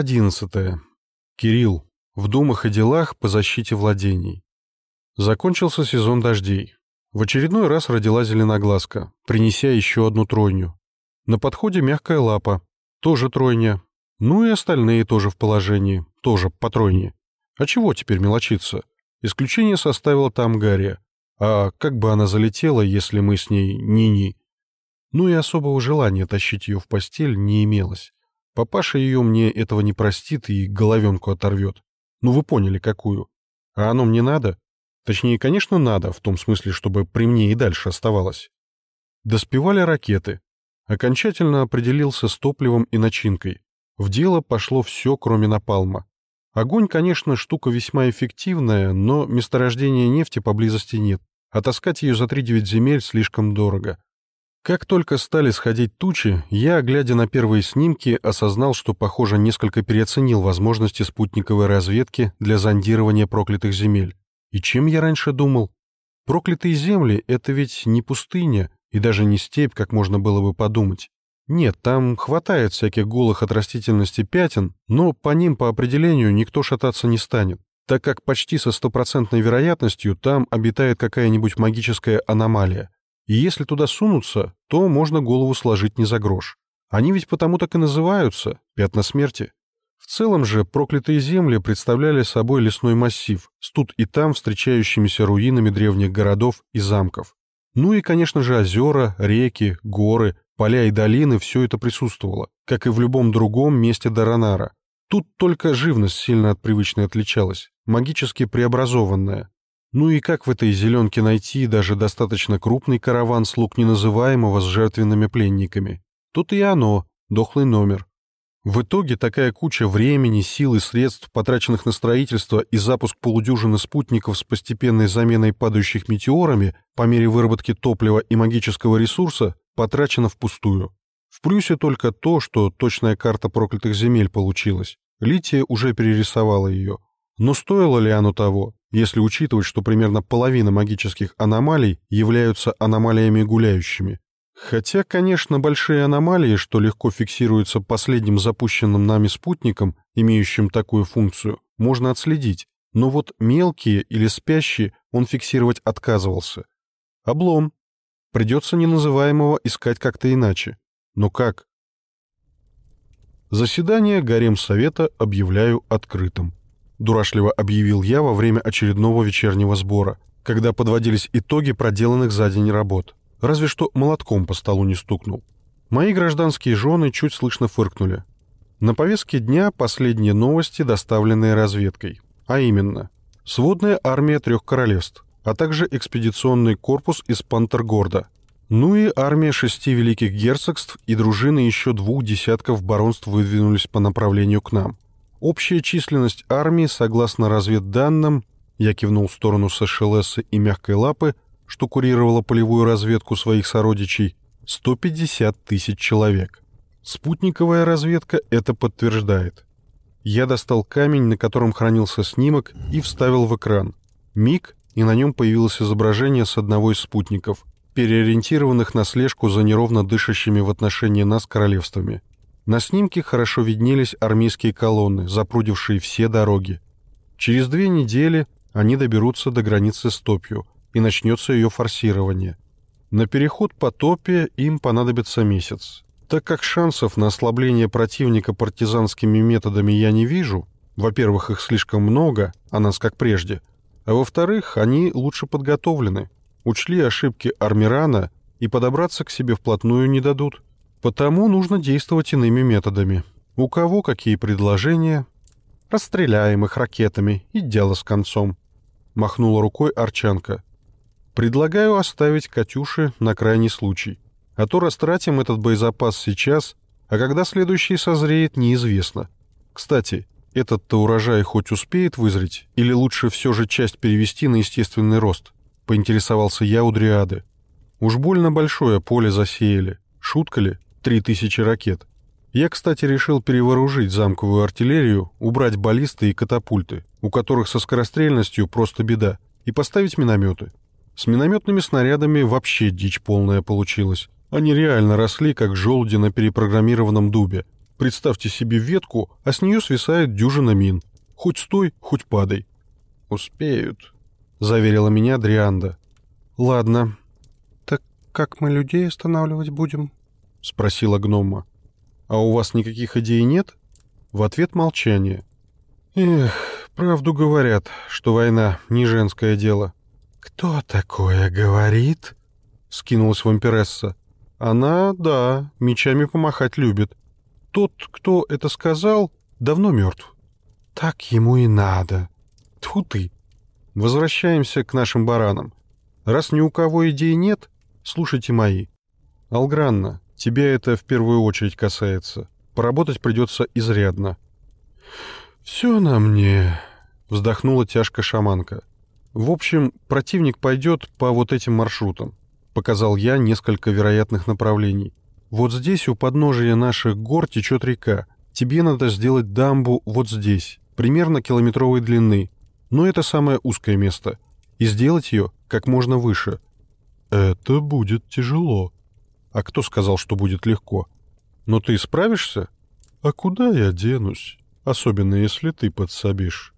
Глава одиннадцатая. Кирилл. В думах и делах по защите владений. Закончился сезон дождей. В очередной раз родила зеленоглазка, принеся еще одну тройню. На подходе мягкая лапа, тоже тройня. Ну и остальные тоже в положении, тоже по тройне. А чего теперь мелочиться? Исключение составила там Гарри. А как бы она залетела, если мы с ней ни-ни? Ну и особого желания тащить ее в постель не имелось. Папаша ее мне этого не простит и головенку оторвет. Ну вы поняли, какую. А оно мне надо? Точнее, конечно, надо, в том смысле, чтобы при мне и дальше оставалось. Доспевали ракеты. Окончательно определился с топливом и начинкой. В дело пошло все, кроме напалма. Огонь, конечно, штука весьма эффективная, но месторождения нефти поблизости нет, а таскать ее за 3-9 земель слишком дорого. Как только стали сходить тучи, я, глядя на первые снимки, осознал, что, похоже, несколько переоценил возможности спутниковой разведки для зондирования проклятых земель. И чем я раньше думал? Проклятые земли — это ведь не пустыня и даже не степь, как можно было бы подумать. Нет, там хватает всяких голых от растительности пятен, но по ним по определению никто шататься не станет, так как почти со стопроцентной вероятностью там обитает какая-нибудь магическая аномалия. И если туда сунуться, то можно голову сложить не за грош. Они ведь потому так и называются — пятна смерти. В целом же проклятые земли представляли собой лесной массив с тут и там встречающимися руинами древних городов и замков. Ну и, конечно же, озера, реки, горы, поля и долины — все это присутствовало, как и в любом другом месте Даранара. Тут только живность сильно от привычной отличалась, магически преобразованная, ну и как в этой зеленке найти даже достаточно крупный караван слуг неназываемого с жертвенными пленниками? Тут и оно, дохлый номер. В итоге такая куча времени, сил и средств, потраченных на строительство и запуск полудюжины спутников с постепенной заменой падающих метеорами по мере выработки топлива и магического ресурса, потрачена впустую. В плюсе только то, что точная карта проклятых земель получилась. Лития уже перерисовала ее. Но стоило ли оно того? Если учитывать, что примерно половина магических аномалий являются аномалиями гуляющими. Хотя, конечно, большие аномалии, что легко фиксируются последним запущенным нами спутником, имеющим такую функцию, можно отследить, но вот мелкие или спящие он фиксировать отказывался. Облом. Придется неназываемого искать как-то иначе. Но как? Заседание Гарем Совета объявляю открытым дурашливо объявил я во время очередного вечернего сбора, когда подводились итоги проделанных за день работ. Разве что молотком по столу не стукнул. Мои гражданские жены чуть слышно фыркнули. На повестке дня последние новости, доставленные разведкой. А именно, сводная армия трех королевств, а также экспедиционный корпус из Пантергорда, ну и армия шести великих герцогств и дружины еще двух десятков баронств выдвинулись по направлению к нам. Общая численность армии, согласно разведданным, я кивнул в сторону Сашелеса и мягкой лапы, что курировала полевую разведку своих сородичей, 150 тысяч человек. Спутниковая разведка это подтверждает. Я достал камень, на котором хранился снимок, и вставил в экран. Миг, и на нем появилось изображение с одного из спутников, переориентированных на слежку за неровно дышащими в отношении нас королевствами. На снимке хорошо виднелись армейские колонны, запрудившие все дороги. Через две недели они доберутся до границы с Топью, и начнется ее форсирование. На переход по Топе им понадобится месяц. Так как шансов на ослабление противника партизанскими методами я не вижу, во-первых, их слишком много, а нас как прежде, а во-вторых, они лучше подготовлены, учли ошибки Армирана и подобраться к себе вплотную не дадут. Потому нужно действовать иными методами. У кого какие предложения? Расстреляем их ракетами, и дело с концом. Махнула рукой Арчанка. Предлагаю оставить «Катюши» на крайний случай. А то растратим этот боезапас сейчас, а когда следующий созреет, неизвестно. Кстати, этот-то урожай хоть успеет вызреть, или лучше все же часть перевести на естественный рост? Поинтересовался я у Дриады. Уж больно большое поле засеяли. Шутка ли? Три тысячи ракет. Я, кстати, решил перевооружить замковую артиллерию, убрать баллисты и катапульты, у которых со скорострельностью просто беда, и поставить минометы. С минометными снарядами вообще дичь полная получилась. Они реально росли, как желуди на перепрограммированном дубе. Представьте себе ветку, а с нее свисает дюжина мин. Хоть стой, хоть падай. «Успеют», — заверила меня Дрианда. «Ладно». «Так как мы людей останавливать будем?» — спросила гнома. «А у вас никаких идей нет?» В ответ молчание. «Эх, правду говорят, что война не женское дело». «Кто такое говорит?» — скинулась вампиресса. «Она, да, мечами помахать любит. Тот, кто это сказал, давно мертв». «Так ему и надо. Тьфу ты!» «Возвращаемся к нашим баранам. Раз ни у кого идей нет, слушайте мои. Алгранна, тебя это в первую очередь касается. Поработать придется изрядно». «Все на мне», — вздохнула тяжко шаманка. «В общем, противник пойдет по вот этим маршрутам», — показал я несколько вероятных направлений. «Вот здесь у подножия наших гор течет река. Тебе надо сделать дамбу вот здесь, примерно километровой длины. Но это самое узкое место. И сделать ее как можно выше». «Это будет тяжело». «А кто сказал, что будет легко?» «Но ты справишься?» «А куда я денусь?» особенно если ты подсобишь.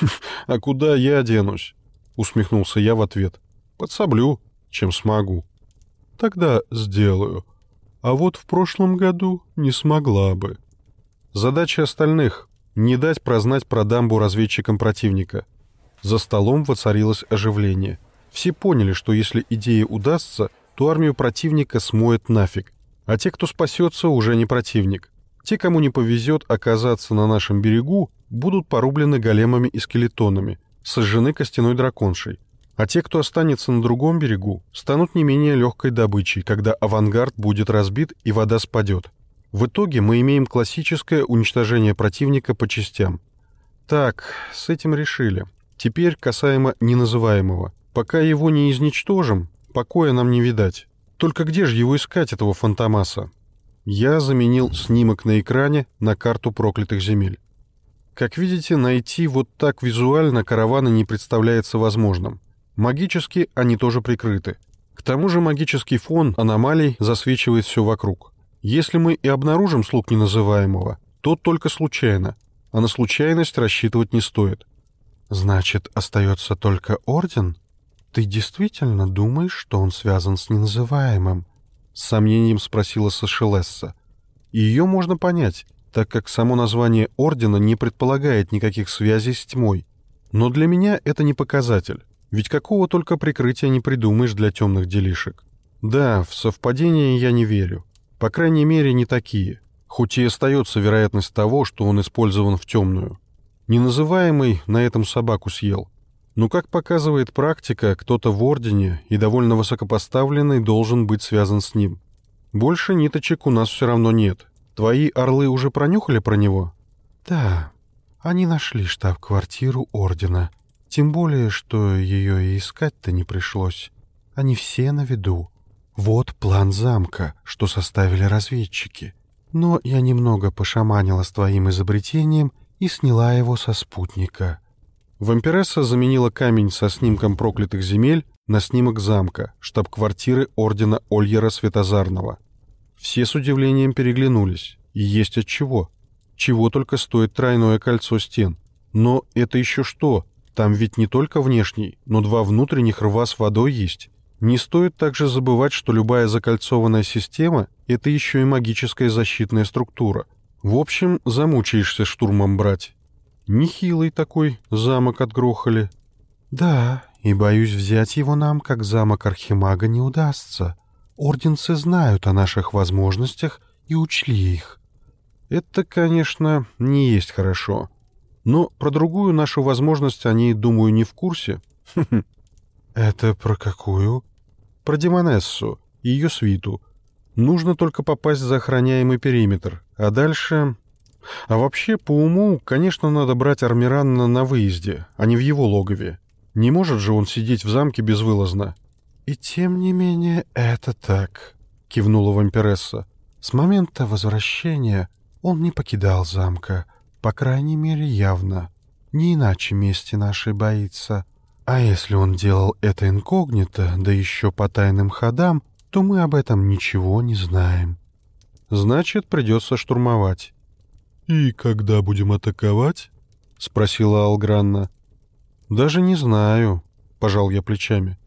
«А куда я денусь?» — усмехнулся я в ответ. «Подсоблю, чем смогу». «Тогда сделаю. А вот в прошлом году не смогла бы». Задача остальных — не дать прознать про дамбу разведчикам противника. За столом воцарилось оживление. Все поняли, что если идея удастся, то армию противника смоет нафиг, а те, кто спасется, уже не противник. Те, кому не повезет оказаться на нашем берегу, будут порублены големами и скелетонами, сожжены костяной драконшей. А те, кто останется на другом берегу, станут не менее легкой добычей, когда авангард будет разбит и вода спадет. В итоге мы имеем классическое уничтожение противника по частям. Так, с этим решили. Теперь касаемо неназываемого. Пока его не изничтожим, покоя нам не видать. Только где же его искать, этого фантомаса? Я заменил снимок на экране на карту проклятых земель. Как видите, найти вот так визуально караваны не представляется возможным. Магически они тоже прикрыты. К тому же магический фон аномалий засвечивает все вокруг. Если мы и обнаружим слуг неназываемого, то только случайно, а на случайность рассчитывать не стоит. Значит, остается только Орден? Ты действительно думаешь, что он связан с неназываемым? — с сомнением спросила Сашелесса. Ее можно понять, так как само название Ордена не предполагает никаких связей с тьмой. Но для меня это не показатель, ведь какого только прикрытия не придумаешь для темных делишек. Да, в совпадения я не верю. По крайней мере, не такие. Хоть и остается вероятность того, что он использован в темную. Неназываемый на этом собаку съел. Но, как показывает практика, кто-то в Ордене и довольно высокопоставленный должен быть связан с ним. Больше ниточек у нас все равно нет. Твои орлы уже пронюхали про него? Да, они нашли штаб-квартиру Ордена. Тем более, что ее и искать-то не пришлось. Они все на виду. Вот план замка, что составили разведчики. Но я немного пошаманила с твоим изобретением и сняла его со спутника. Вампиресса заменила камень со снимком проклятых земель на снимок замка, штаб-квартиры ордена Ольера Светозарного. Все с удивлением переглянулись. И есть от чего. Чего только стоит тройное кольцо стен. Но это еще что? Там ведь не только внешний, но два внутренних рва с водой есть. Не стоит также забывать, что любая закольцованная система — это еще и магическая защитная структура. В общем, замучаешься штурмом брать. Нехилый такой замок отгрохали. Да, и боюсь, взять его нам, как замок Архимага, не удастся. Орденцы знают о наших возможностях и учли их. Это, конечно, не есть хорошо. Но про другую нашу возможность они, думаю, не в курсе. Это про какую? Про Демонессу и ее свиту. Нужно только попасть за охраняемый периметр, а дальше а вообще, по уму, конечно, надо брать Армиранна на выезде, а не в его логове. Не может же он сидеть в замке безвылазно. «И тем не менее это так», — кивнула вампиресса. «С момента возвращения он не покидал замка, по крайней мере, явно. Не иначе мести нашей боится. А если он делал это инкогнито, да еще по тайным ходам, то мы об этом ничего не знаем». «Значит, придется штурмовать». «И когда будем атаковать?» — спросила Алгранна. «Даже не знаю», — пожал я плечами.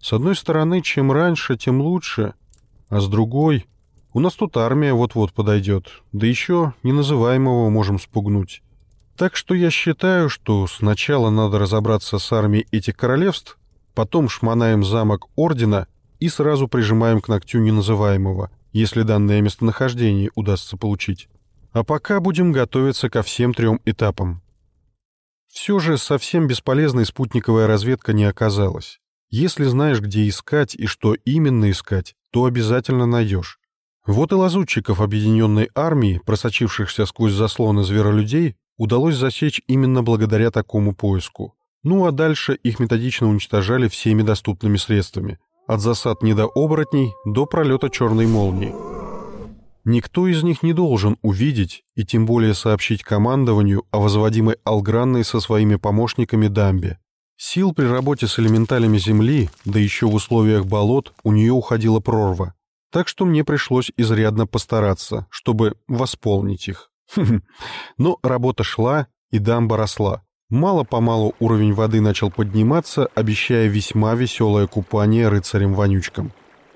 «С одной стороны, чем раньше, тем лучше, а с другой, у нас тут армия вот-вот подойдет, да еще неназываемого можем спугнуть. Так что я считаю, что сначала надо разобраться с армией этих королевств, потом шмонаем замок Ордена и сразу прижимаем к ногтю неназываемого, если данное местонахождение удастся получить. А пока будем готовиться ко всем трем этапам. Все же совсем бесполезной спутниковая разведка не оказалась. Если знаешь, где искать и что именно искать, то обязательно найдешь. Вот и лазутчиков объединенной армии, просочившихся сквозь заслоны зверолюдей, удалось засечь именно благодаря такому поиску. Ну а дальше их методично уничтожали всеми доступными средствами, от засад недооборотней до пролета черной молнии. Никто из них не должен увидеть и тем более сообщить командованию о возводимой Алгранной со своими помощниками дамбе. Сил при работе с элементалями Земли, да еще в условиях болот, у нее уходила прорва. Так что мне пришлось изрядно постараться, чтобы восполнить их. Но работа шла, и дамба росла. Мало-помалу уровень воды начал подниматься, обещая весьма веселое купание рыцарем-вонючкам.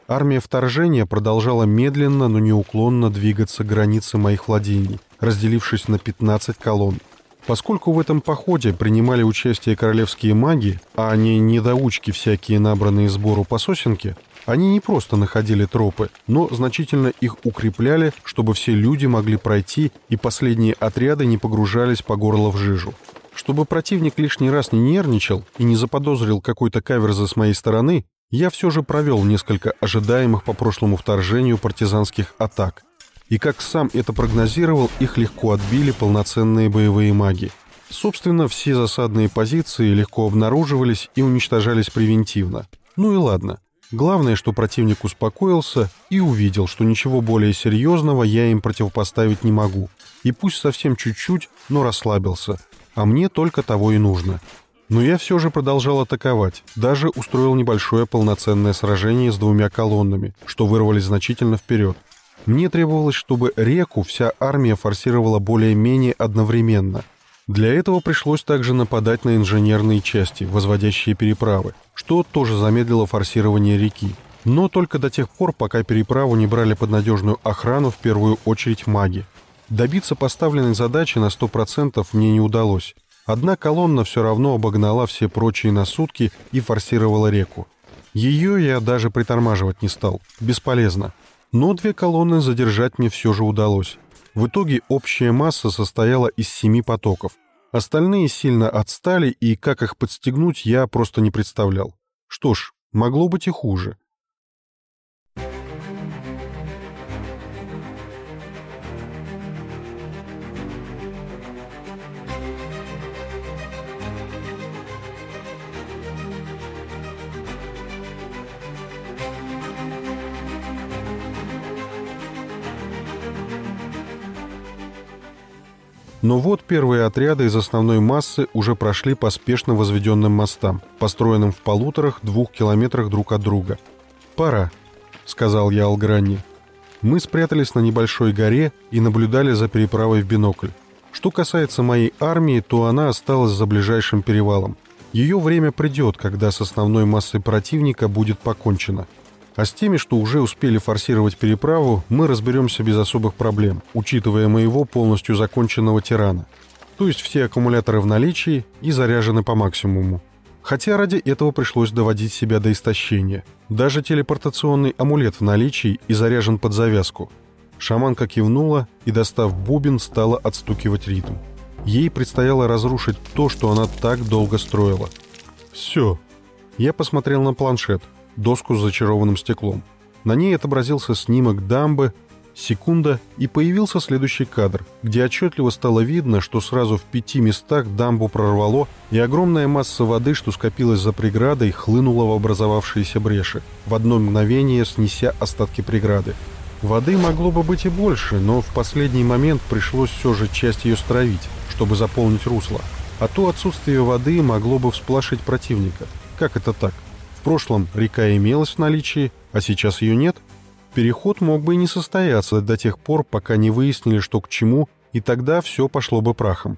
Армия вторжения продолжала медленно, но неуклонно двигаться к границе моих владений, разделившись на 15 колонн. Поскольку в этом походе принимали участие королевские маги, а не недоучки всякие набранные сбору по сосенке, они не просто находили тропы, но значительно их укрепляли, чтобы все люди могли пройти и последние отряды не погружались по горло в жижу. Чтобы противник лишний раз не нервничал и не заподозрил какой-то каверзы с моей стороны, я все же провел несколько ожидаемых по прошлому вторжению партизанских атак. И как сам это прогнозировал, их легко отбили полноценные боевые маги. Собственно, все засадные позиции легко обнаруживались и уничтожались превентивно. Ну и ладно. Главное, что противник успокоился и увидел, что ничего более серьезного я им противопоставить не могу. И пусть совсем чуть-чуть, но расслабился. А мне только того и нужно. Но я все же продолжал атаковать, даже устроил небольшое полноценное сражение с двумя колоннами, что вырвались значительно вперед. Мне требовалось, чтобы реку вся армия форсировала более-менее одновременно. Для этого пришлось также нападать на инженерные части, возводящие переправы, что тоже замедлило форсирование реки. Но только до тех пор, пока переправу не брали под надежную охрану в первую очередь маги. Добиться поставленной задачи на 100% мне не удалось. Одна колонна все равно обогнала все прочие на сутки и форсировала реку. Ее я даже притормаживать не стал. Бесполезно. Но две колонны задержать мне все же удалось. В итоге общая масса состояла из семи потоков. Остальные сильно отстали, и как их подстегнуть, я просто не представлял. Что ж, могло быть и хуже. Но вот первые отряды из основной массы уже прошли по спешно возведенным мостам, построенным в полуторах двух километрах друг от друга. «Пора», — сказал я Алгранни. Мы спрятались на небольшой горе и наблюдали за переправой в бинокль. Что касается моей армии, то она осталась за ближайшим перевалом. Ее время придет, когда с основной массой противника будет покончено. А с теми, что уже успели форсировать переправу, мы разберемся без особых проблем, учитывая моего полностью законченного тирана. То есть все аккумуляторы в наличии и заряжены по максимуму. Хотя ради этого пришлось доводить себя до истощения. Даже телепортационный амулет в наличии и заряжен под завязку. Шаманка кивнула и, достав бубен, стала отстукивать ритм. Ей предстояло разрушить то, что она так долго строила. «Все». Я посмотрел на планшет – доску с зачарованным стеклом. На ней отобразился снимок дамбы, секунда, и появился следующий кадр, где отчетливо стало видно, что сразу в пяти местах дамбу прорвало, и огромная масса воды, что скопилась за преградой, хлынула в образовавшиеся бреши, в одно мгновение снеся остатки преграды. Воды могло бы быть и больше, но в последний момент пришлось все же часть ее стравить, чтобы заполнить русло. А то отсутствие воды могло бы всполошить противника. Как это так? Прошлом река имелась в наличии, а сейчас ее нет, переход мог бы и не состояться до тех пор, пока не выяснили, что к чему, и тогда все пошло бы прахом.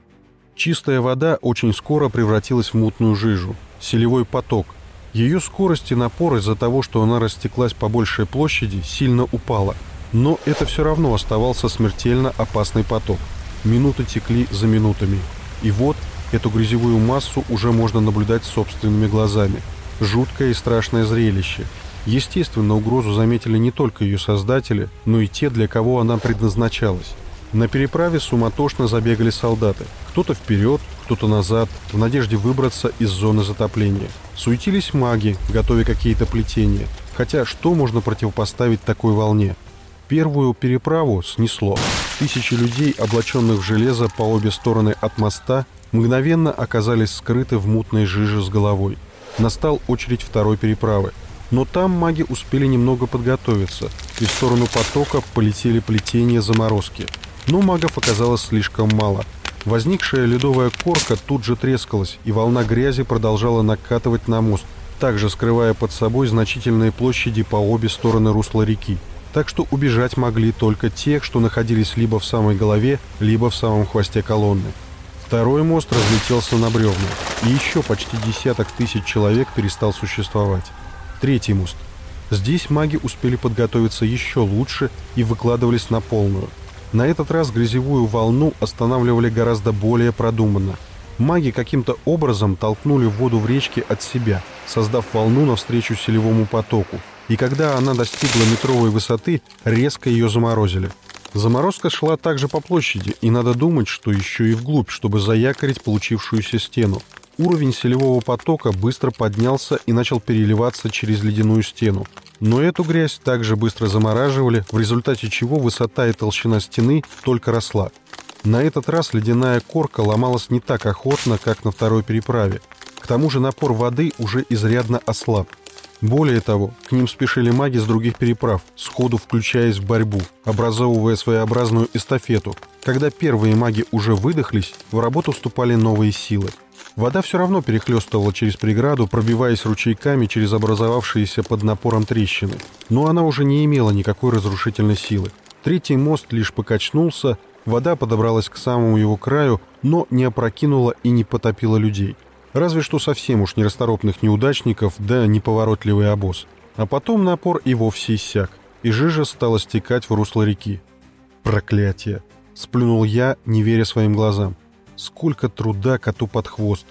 Чистая вода очень скоро превратилась в мутную жижу, селевой поток. Ее скорость и напор из-за того, что она растеклась по большей площади, сильно упала. Но это все равно оставался смертельно опасный поток. Минуты текли за минутами. И вот эту грязевую массу уже можно наблюдать собственными глазами. Жуткое и страшное зрелище. Естественно, угрозу заметили не только ее создатели, но и те, для кого она предназначалась. На переправе суматошно забегали солдаты. Кто-то вперед, кто-то назад, в надежде выбраться из зоны затопления. Суетились маги, готовя какие-то плетения. Хотя что можно противопоставить такой волне? Первую переправу снесло. Тысячи людей, облаченных в железо по обе стороны от моста, мгновенно оказались скрыты в мутной жиже с головой. Настал очередь второй переправы. Но там маги успели немного подготовиться, и в сторону потока полетели плетения заморозки. Но магов оказалось слишком мало. Возникшая ледовая корка тут же трескалась, и волна грязи продолжала накатывать на мост, также скрывая под собой значительные площади по обе стороны русла реки. Так что убежать могли только те, что находились либо в самой голове, либо в самом хвосте колонны. Второй мост разлетелся на бревна, и еще почти десяток тысяч человек перестал существовать. Третий мост. Здесь маги успели подготовиться еще лучше и выкладывались на полную. На этот раз грязевую волну останавливали гораздо более продуманно. Маги каким-то образом толкнули воду в речке от себя, создав волну навстречу селевому потоку. И когда она достигла метровой высоты, резко ее заморозили. Заморозка шла также по площади, и надо думать, что еще и вглубь, чтобы заякорить получившуюся стену. Уровень селевого потока быстро поднялся и начал переливаться через ледяную стену. Но эту грязь также быстро замораживали, в результате чего высота и толщина стены только росла. На этот раз ледяная корка ломалась не так охотно, как на второй переправе. К тому же напор воды уже изрядно ослаб. Более того, к ним спешили маги с других переправ, сходу включаясь в борьбу, образовывая своеобразную эстафету. Когда первые маги уже выдохлись, в работу вступали новые силы. Вода все равно перехлестывала через преграду, пробиваясь ручейками через образовавшиеся под напором трещины. Но она уже не имела никакой разрушительной силы. Третий мост лишь покачнулся, вода подобралась к самому его краю, но не опрокинула и не потопила людей. Разве что совсем уж нерасторопных неудачников, да неповоротливый обоз. А потом напор и вовсе иссяк, и жижа стала стекать в русло реки. «Проклятие!» — сплюнул я, не веря своим глазам. Сколько труда коту под хвост.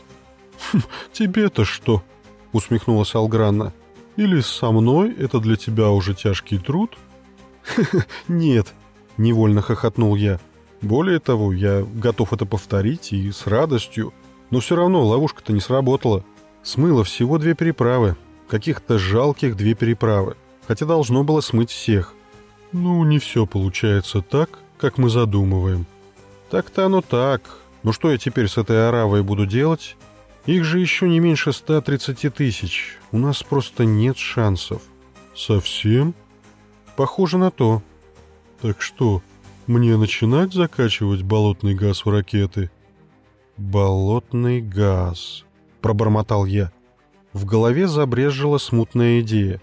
«Хм, «Тебе-то что?» — усмехнулась Алгранна. «Или со мной это для тебя уже тяжкий труд?» «Нет», — невольно хохотнул я. «Более того, я готов это повторить и с радостью. Но все равно ловушка-то не сработала. Смыло всего две переправы. Каких-то жалких две переправы. Хотя должно было смыть всех. Ну, не все получается так, как мы задумываем. Так-то оно так, ну что я теперь с этой аравой буду делать? Их же еще не меньше 130 тысяч. У нас просто нет шансов. Совсем? Похоже на то. Так что, мне начинать закачивать болотный газ в ракеты? Болотный газ, пробормотал я. В голове забрежила смутная идея.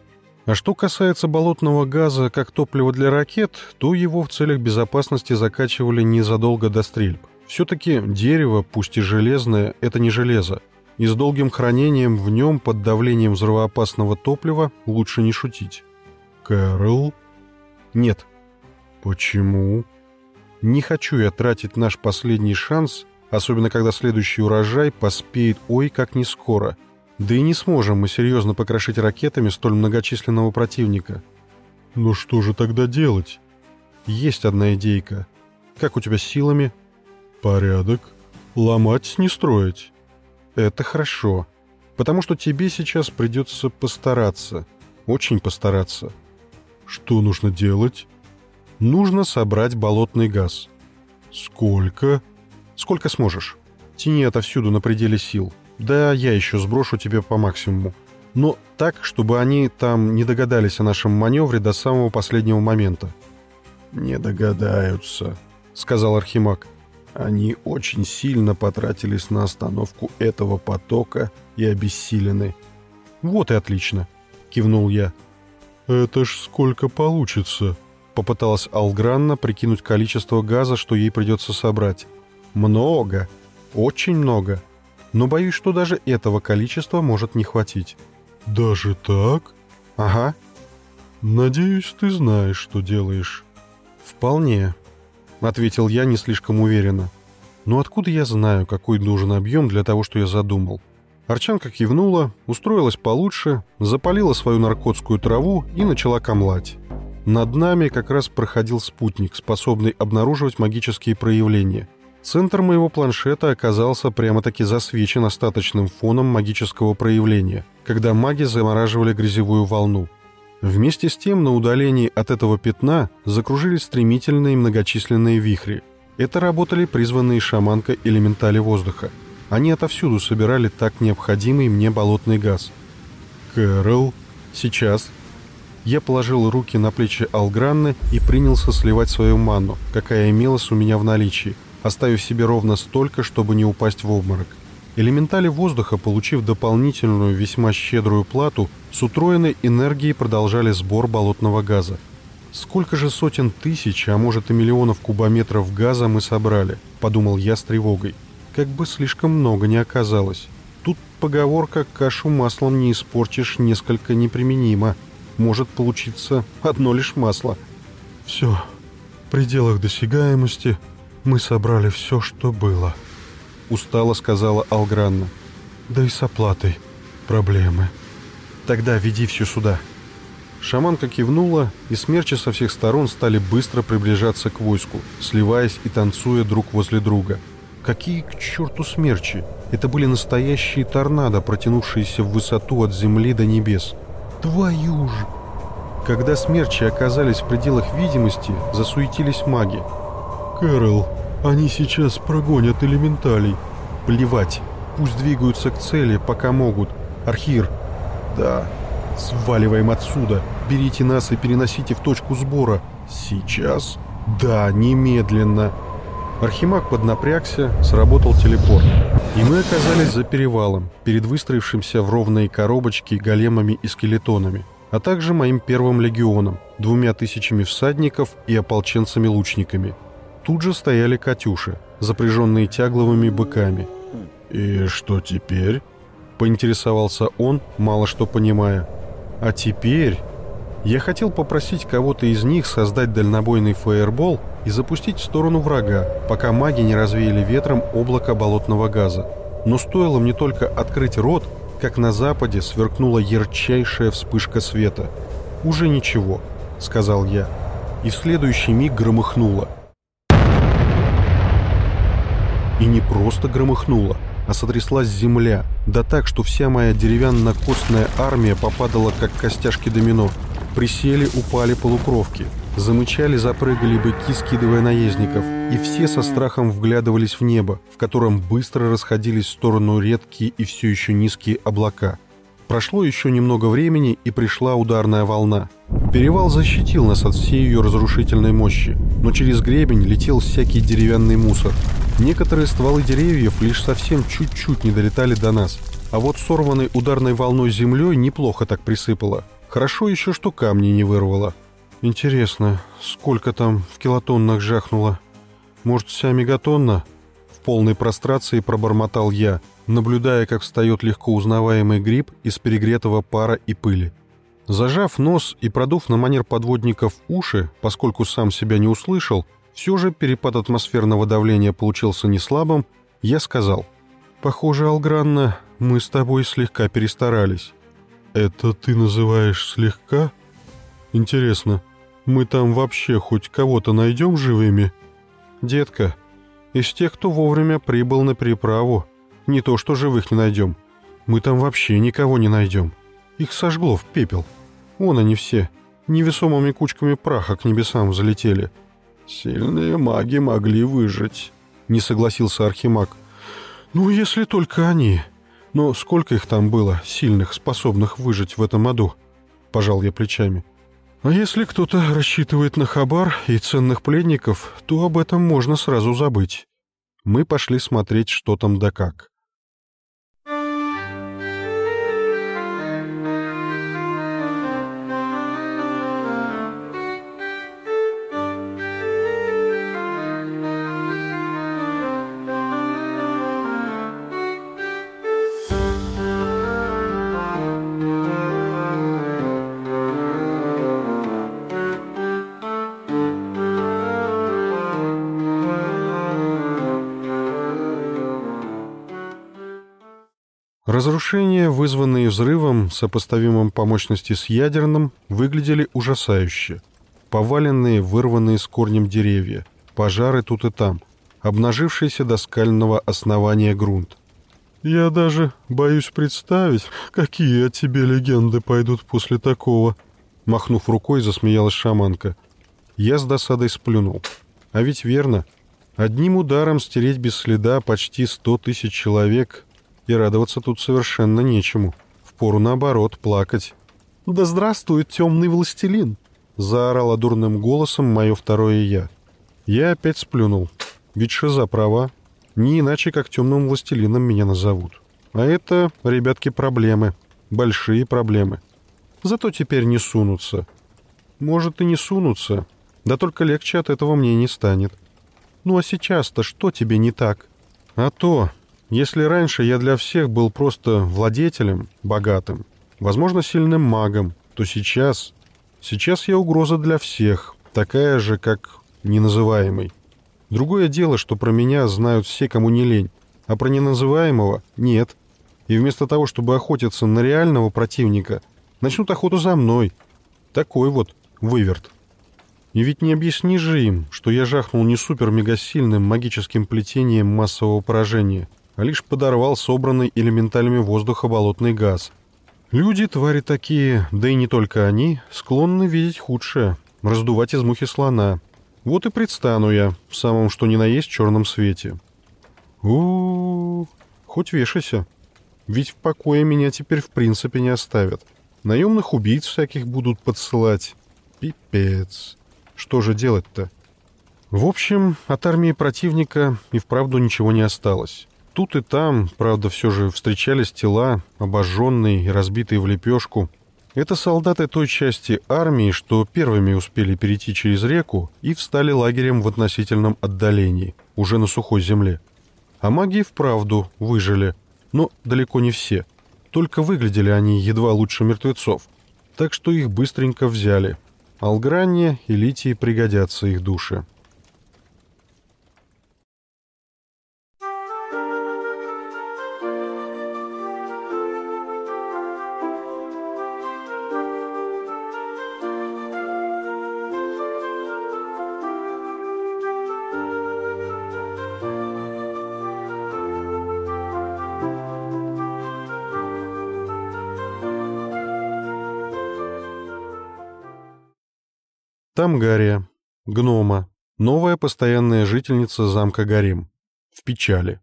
А что касается болотного газа как топлива для ракет, то его в целях безопасности закачивали незадолго до стрельб. Все-таки дерево, пусть и железное, это не железо, и с долгим хранением в нем под давлением взрывоопасного топлива лучше не шутить. Кэрол? Нет. Почему? Не хочу я тратить наш последний шанс, особенно когда следующий урожай поспеет ой как не скоро. Да и не сможем мы серьезно покрошить ракетами столь многочисленного противника. Ну что же тогда делать? Есть одна идейка. Как у тебя с силами? — «Порядок. Ломать, не строить». «Это хорошо. Потому что тебе сейчас придется постараться. Очень постараться». «Что нужно делать?» «Нужно собрать болотный газ». «Сколько?» «Сколько сможешь. Тяни отовсюду на пределе сил. Да я еще сброшу тебе по максимуму. Но так, чтобы они там не догадались о нашем маневре до самого последнего момента». «Не догадаются», — сказал Архимаг. Они очень сильно потратились на остановку этого потока и обессилены. «Вот и отлично», — кивнул я. «Это ж сколько получится?» Попыталась Алгранна прикинуть количество газа, что ей придется собрать. Много. Очень много. Но боюсь, что даже этого количества может не хватить. «Даже так?» «Ага». «Надеюсь, ты знаешь, что делаешь». «Вполне», — ответил я не слишком уверенно. «Но откуда я знаю, какой должен объем для того, что я задумал?» Арчанка кивнула, устроилась получше, запалила свою наркотскую траву и начала камлать. Над нами как раз проходил спутник, способный обнаруживать магические проявления. Центр моего планшета оказался прямо-таки засвечен остаточным фоном магического проявления, когда маги замораживали грязевую волну. Вместе с тем на удалении от этого пятна закружились стремительные многочисленные вихри. Это работали призванные шаманка элементали воздуха – они отовсюду собирали так необходимый мне болотный газ. «Кэрол?» «Сейчас». Я положил руки на плечи Алгранны и принялся сливать свою манну, какая имелась у меня в наличии, оставив себе ровно столько, чтобы не упасть в обморок. Элементали воздуха, получив дополнительную весьма щедрую плату, с утроенной энергией продолжали сбор болотного газа. Сколько же сотен тысяч, а может и миллионов кубометров газа мы собрали, подумал я с тревогой как бы слишком много не оказалось. Тут поговорка «кашу маслом не испортишь» несколько неприменима. Может получиться одно лишь масло. «Все, в пределах досягаемости мы собрали все, что было», — устало сказала Алгранна. «Да и с оплатой проблемы». «Тогда веди все сюда». Шаманка кивнула, и смерчи со всех сторон стали быстро приближаться к войску, сливаясь и танцуя друг возле друга — Какие к черту смерчи? Это были настоящие торнадо, протянувшиеся в высоту от земли до небес. Твою же! Когда смерчи оказались в пределах видимости, засуетились маги. «Кэрол, они сейчас прогонят элементалей». «Плевать. Пусть двигаются к цели, пока могут. Архир». «Да». «Сваливаем отсюда. Берите нас и переносите в точку сбора». «Сейчас?» «Да, немедленно». Архимаг поднапрягся, сработал телепорт. И мы оказались за перевалом, перед выстроившимся в ровные коробочки големами и скелетонами, а также моим первым легионом, двумя тысячами всадников и ополченцами-лучниками. Тут же стояли «Катюши», запряженные тягловыми быками. «И что теперь?» — поинтересовался он, мало что понимая. «А теперь...» Я хотел попросить кого-то из них создать дальнобойный фаербол и запустить в сторону врага, пока маги не развеяли ветром облако болотного газа. Но стоило мне только открыть рот, как на западе сверкнула ярчайшая вспышка света. «Уже ничего», — сказал я, и в следующий миг громыхнуло. И не просто громыхнуло, а сотряслась земля, да так, что вся моя деревянно-костная армия попадала, как костяшки домино — Присели, упали полукровки. Замычали, запрыгали быки, скидывая наездников, и все со страхом вглядывались в небо, в котором быстро расходились в сторону редкие и все еще низкие облака. Прошло еще немного времени, и пришла ударная волна. Перевал защитил нас от всей ее разрушительной мощи, но через гребень летел всякий деревянный мусор. Некоторые стволы деревьев лишь совсем чуть-чуть не долетали до нас, а вот сорванной ударной волной землей неплохо так присыпало. Хорошо еще, что камни не вырвало. Интересно, сколько там в килотоннах жахнуло? Может, вся мегатонна? В полной прострации пробормотал я, наблюдая, как встает легко узнаваемый гриб из перегретого пара и пыли. Зажав нос и продув на манер подводников уши, поскольку сам себя не услышал, все же перепад атмосферного давления получился не слабым, я сказал, «Похоже, Алгранна, мы с тобой слегка перестарались. «Это ты называешь слегка? Интересно, мы там вообще хоть кого-то найдем живыми?» «Детка, из тех, кто вовремя прибыл на переправу, не то что живых не найдем. Мы там вообще никого не найдем. Их сожгло в пепел. Вон они все, невесомыми кучками праха к небесам взлетели». «Сильные маги могли выжить», — не согласился Архимаг. «Ну, если только они», но сколько их там было, сильных, способных выжить в этом аду? Пожал я плечами. А если кто-то рассчитывает на хабар и ценных пленников, то об этом можно сразу забыть. Мы пошли смотреть, что там да как. Вызванные взрывом, сопоставимым по мощности с ядерным, выглядели ужасающе. Поваленные, вырванные с корнем деревья, пожары тут и там, обнажившийся до скального основания грунт. «Я даже боюсь представить, какие о тебе легенды пойдут после такого», Махнув рукой, засмеялась шаманка. Я с досадой сплюнул. А ведь верно. Одним ударом стереть без следа почти сто тысяч человек и радоваться тут совершенно нечему. Впору наоборот плакать. «Да здравствует темный властелин!» Заорала дурным голосом мое второе «я». Я опять сплюнул. Ведь Шиза права. Не иначе, как темным властелином меня назовут. А это, ребятки, проблемы. Большие проблемы. Зато теперь не сунутся. Может и не сунутся. Да только легче от этого мне не станет. Ну а сейчас-то что тебе не так? А то, если раньше я для всех был просто владетелем, богатым, возможно, сильным магом, то сейчас... Сейчас я угроза для всех, такая же, как неназываемый. Другое дело, что про меня знают все, кому не лень, а про неназываемого — нет. И вместо того, чтобы охотиться на реального противника, начнут охоту за мной. Такой вот выверт. И ведь не объясни же им, что я жахнул не супер-мегасильным магическим плетением массового поражения, а лишь подорвал собранный элементалями воздуха болотный газ. Люди, твари такие, да и не только они, склонны видеть худшее, раздувать из мухи слона. Вот и предстану я в самом что ни на есть черном свете. у, -у, -у хоть вешайся. Ведь в покое меня теперь в принципе не оставят. Наемных убийц всяких будут подсылать. Пипец. Что же делать-то? В общем, от армии противника и вправду ничего не осталось. Тут и там, правда, все же встречались тела, обожженные и разбитые в лепешку. Это солдаты той части армии, что первыми успели перейти через реку и встали лагерем в относительном отдалении, уже на сухой земле. А маги вправду выжили, но далеко не все. Только выглядели они едва лучше мертвецов, так что их быстренько взяли. Алгранне и Литии пригодятся их души. Там Гария, гнома, новая постоянная жительница замка Гарим. В печали.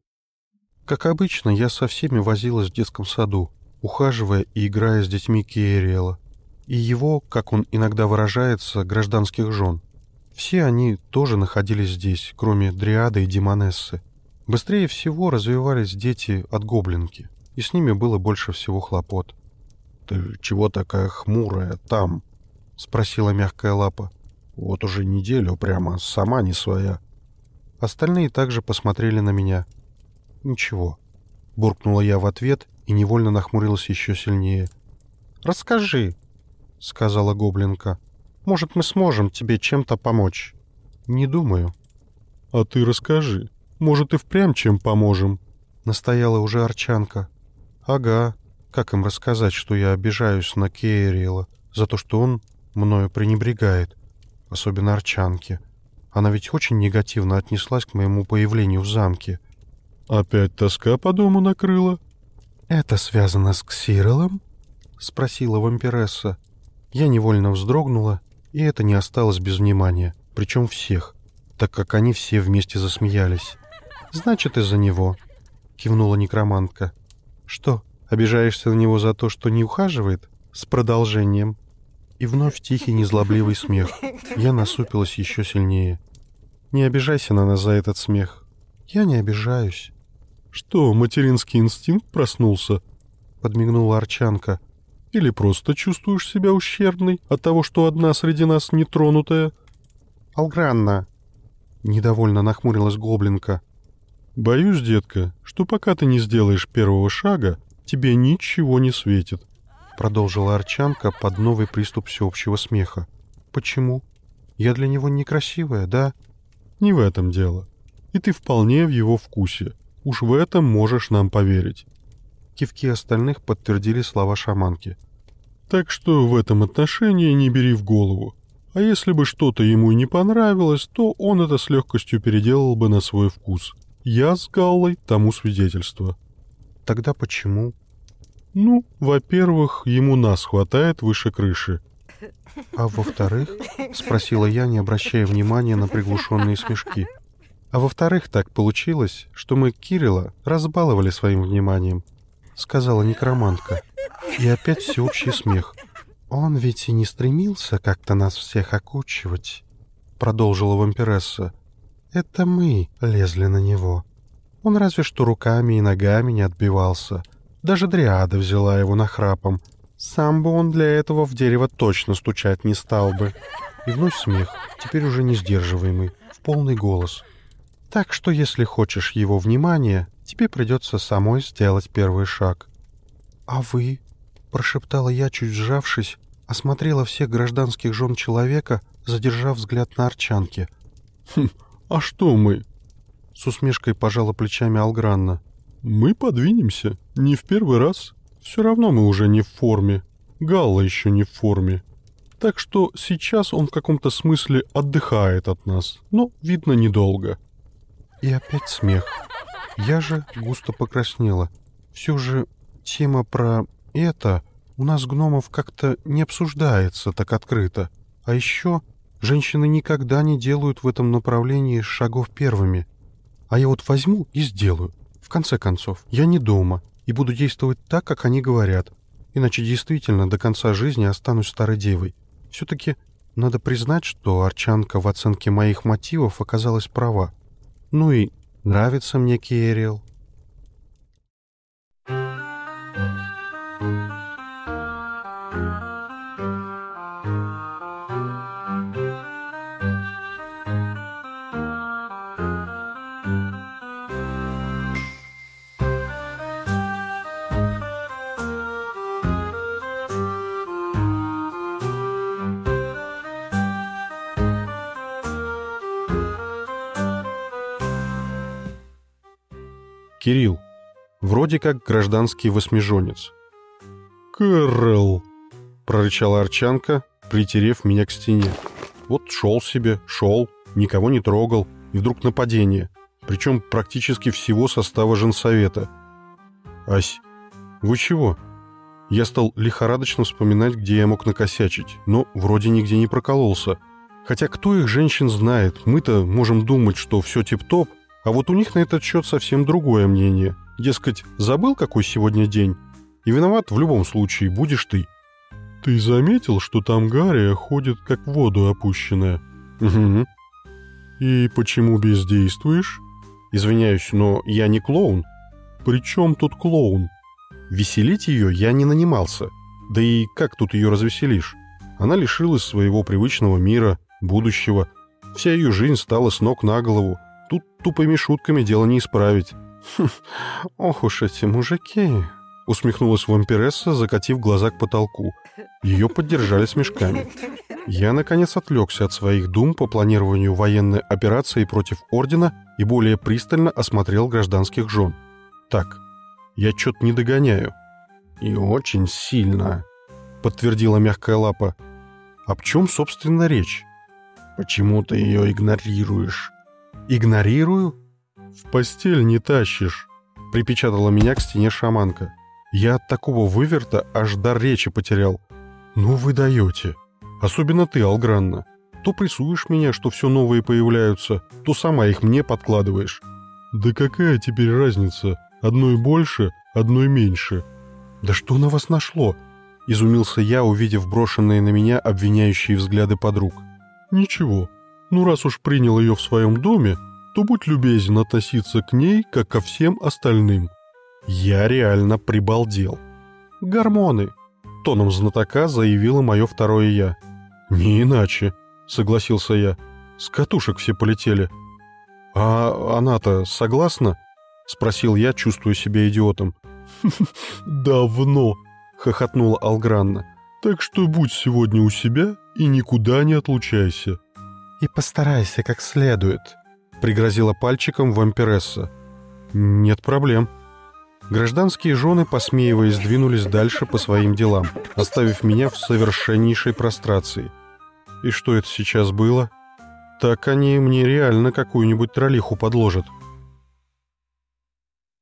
Как обычно, я со всеми возилась в детском саду, ухаживая и играя с детьми Киериэла. И его, как он иногда выражается, гражданских жен. Все они тоже находились здесь, кроме Дриады и Демонессы. Быстрее всего развивались дети от гоблинки, и с ними было больше всего хлопот. «Ты чего такая хмурая там?» — спросила мягкая лапа. Вот уже неделю прямо сама не своя. Остальные также посмотрели на меня. «Ничего», — буркнула я в ответ и невольно нахмурилась еще сильнее. «Расскажи», — сказала гоблинка. «Может, мы сможем тебе чем-то помочь?» «Не думаю». «А ты расскажи. Может, и впрямь чем поможем?» — настояла уже Арчанка. «Ага. Как им рассказать, что я обижаюсь на Кейриэла за то, что он мною пренебрегает? Особенно Арчанке. Она ведь очень негативно отнеслась к моему появлению в замке. «Опять тоска по дому накрыла?» «Это связано с Ксирелом?» — спросила вампиресса. Я невольно вздрогнула, и это не осталось без внимания, причем всех, так как они все вместе засмеялись. «Значит, из-за него», — кивнула некромантка. «Что, обижаешься на него за то, что не ухаживает?» «С продолжением», и вновь тихий незлобливый смех. Я насупилась еще сильнее. «Не обижайся на нас за этот смех». «Я не обижаюсь». «Что, материнский инстинкт проснулся?» Подмигнула Арчанка. «Или просто чувствуешь себя ущербной от того, что одна среди нас нетронутая?» «Алгранна!» Недовольно нахмурилась гоблинка. «Боюсь, детка, что пока ты не сделаешь первого шага, тебе ничего не светит продолжила Арчанка под новый приступ всеобщего смеха. «Почему? Я для него некрасивая, да?» «Не в этом дело. И ты вполне в его вкусе. Уж в этом можешь нам поверить». Кивки остальных подтвердили слова шаманки. «Так что в этом отношении не бери в голову. А если бы что-то ему не понравилось, то он это с легкостью переделал бы на свой вкус. Я с Галлой тому свидетельство». «Тогда почему?» «Ну, во-первых, ему нас хватает выше крыши. «А во-вторых?» — спросила я, не обращая внимания на приглушенные смешки. «А во-вторых, так получилось, что мы Кирилла разбаловали своим вниманием», — сказала некромантка. И опять всеобщий смех. «Он ведь и не стремился как-то нас всех окучивать», — продолжила вампиресса. «Это мы лезли на него. Он разве что руками и ногами не отбивался. Даже дриада взяла его нахрапом, сам бы он для этого в дерево точно стучать не стал бы. И вновь смех, теперь уже не сдерживаемый, в полный голос. Так что, если хочешь его внимания, тебе придется самой сделать первый шаг. «А вы?» — прошептала я, чуть сжавшись, осмотрела всех гражданских жен человека, задержав взгляд на арчанке. «Хм, а что мы?» С усмешкой пожала плечами Алгранна. «Мы подвинемся. Не в первый раз. Все равно мы уже не в форме. Галла еще не в форме. Так что сейчас он в каком-то смысле отдыхает от нас, но, видно, недолго. И опять смех. Я же густо покраснела. Все же тема про это у нас гномов как-то не обсуждается так открыто. А еще женщины никогда не делают в этом направлении шагов первыми. А я вот возьму и сделаю. Конце концов, я не дома, и буду действовать так, как они говорят. Иначе действительно до конца жизни останусь старой девой. Все-таки надо признать, что Арчанка в оценке моих мотивов оказалась права. Ну и нравится мне Киэрил. Кирилл. Вроде как гражданский восьмижонец. «Кэрол!» — прорычала Арчанка, притерев меня к стене. Вот шел себе, шел, никого не трогал, и вдруг нападение. Причем практически всего состава женсовета. «Ась, вы чего?» Я стал лихорадочно вспоминать, где я мог накосячить, но вроде нигде не прокололся. Хотя кто их женщин знает, мы-то можем думать, что все тип-топ, а вот у них на этот счет совсем другое мнение. Дескать, забыл, какой сегодня день? И виноват в любом случае будешь ты. Ты заметил, что там Гария ходит как в воду опущенная? Угу. И почему бездействуешь? Извиняюсь, но я не клоун. При чем тут клоун? Веселить ее я не нанимался. Да и как тут ее развеселишь? Она лишилась своего привычного мира, будущего. Вся ее жизнь стала с ног на голову. Тупыми шутками дело не исправить. Хм, ох уж эти мужики, усмехнулась вампиресса, закатив глаза к потолку. Ее поддержали смешками. Я, наконец, отвлекся от своих дум по планированию военной операции против Ордена и более пристально осмотрел гражданских жен. Так, я что-то не догоняю. И очень сильно, подтвердила мягкая лапа. Об чем, собственно, речь? Почему ты ее игнорируешь? «Игнорирую?» «В постель не тащишь», — припечатала меня к стене шаманка. Я от такого выверта аж дар речи потерял. «Ну вы даете. Особенно ты, Алгранна. То прессуешь меня, что все новые появляются, то сама их мне подкладываешь». «Да какая теперь разница? Одной больше, одной меньше». «Да что на вас нашло?» — изумился я, увидев брошенные на меня обвиняющие взгляды подруг. «Ничего, ну, раз уж принял ее в своем доме, то будь любезен относиться к ней, как ко всем остальным». Я реально прибалдел. «Гормоны», — тоном знатока заявила мое второе «я». «Не иначе», — согласился я. «С катушек все полетели». «А она-то согласна?» — спросил я, чувствуя себя идиотом. «Давно», — хохотнула Алгранна. «Так что будь сегодня у себя и никуда не отлучайся». «И постарайся как следует», — пригрозила пальчиком вампиресса. «Нет проблем». Гражданские жены, посмеиваясь, двинулись дальше по своим делам, оставив меня в совершеннейшей прострации. И что это сейчас было? Так они мне реально какую-нибудь троллиху подложат.